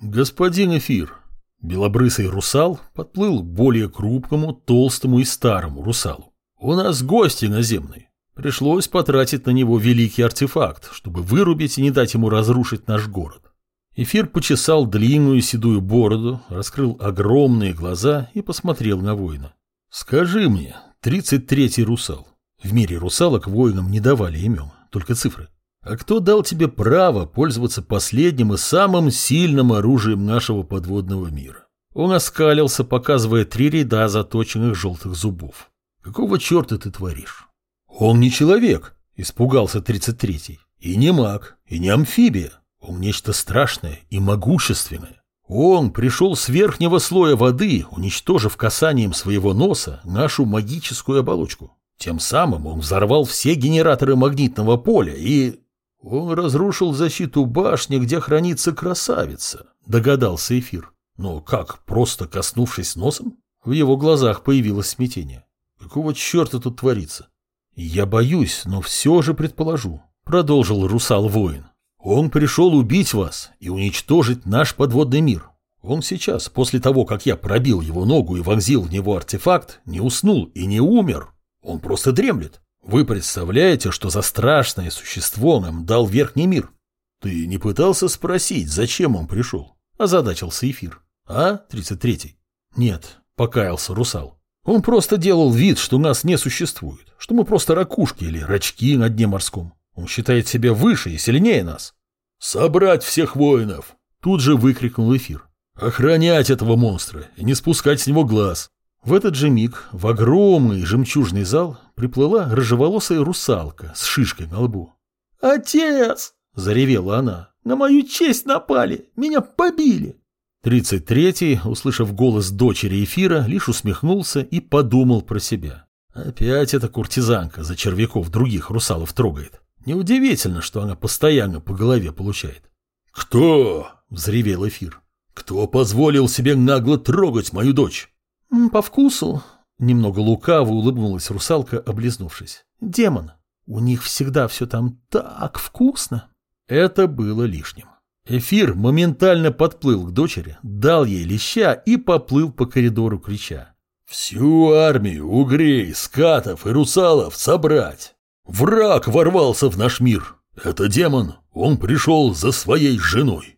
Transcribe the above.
Господин Эфир, белобрысый русал подплыл к более крупному, толстому и старому русалу. У нас гости наземные. Пришлось потратить на него великий артефакт, чтобы вырубить и не дать ему разрушить наш город. Эфир почесал длинную седую бороду, раскрыл огромные глаза и посмотрел на воина. «Скажи мне, тридцать третий русал. В мире русалок воинам не давали имен, только цифры. А кто дал тебе право пользоваться последним и самым сильным оружием нашего подводного мира? Он оскалился, показывая три ряда заточенных желтых зубов. Какого черта ты творишь? Он не человек, испугался тридцать третий. И не маг, и не амфибия. Он нечто страшное и могущественное. Он пришел с верхнего слоя воды, уничтожив касанием своего носа нашу магическую оболочку. Тем самым он взорвал все генераторы магнитного поля и... Он разрушил защиту башни, где хранится красавица, догадался Эфир. Но как, просто коснувшись носом? В его глазах появилось смятение. Какого черта тут творится? Я боюсь, но все же предположу, продолжил русал-воин. Он пришел убить вас и уничтожить наш подводный мир. Он сейчас, после того, как я пробил его ногу и вонзил в него артефакт, не уснул и не умер. Он просто дремлет. Вы представляете, что за страшное существо нам дал верхний мир? Ты не пытался спросить, зачем он пришел? Озадачился эфир. А, 33-й? Нет, покаялся русал. Он просто делал вид, что нас не существует, что мы просто ракушки или рачки на дне морском. Он считает себя выше и сильнее нас. «Собрать всех воинов!» Тут же выкрикнул эфир. «Охранять этого монстра и не спускать с него глаз!» В этот же миг в огромный жемчужный зал приплыла рыжеволосая русалка с шишкой на лбу. «Отец!» – заревела она. «На мою честь напали! Меня побили!» Тридцать третий, услышав голос дочери эфира, лишь усмехнулся и подумал про себя. Опять эта куртизанка за червяков других русалов трогает. Неудивительно, что она постоянно по голове получает. «Кто?» – взревел эфир. «Кто позволил себе нагло трогать мою дочь?» «По вкусу», — немного лукаво улыбнулась русалка, облизнувшись. «Демон. У них всегда все там так вкусно». Это было лишним. Эфир моментально подплыл к дочери, дал ей леща и поплыл по коридору, крича. «Всю армию угрей, скатов и русалов собрать! Враг ворвался в наш мир! Это демон, он пришел за своей женой!»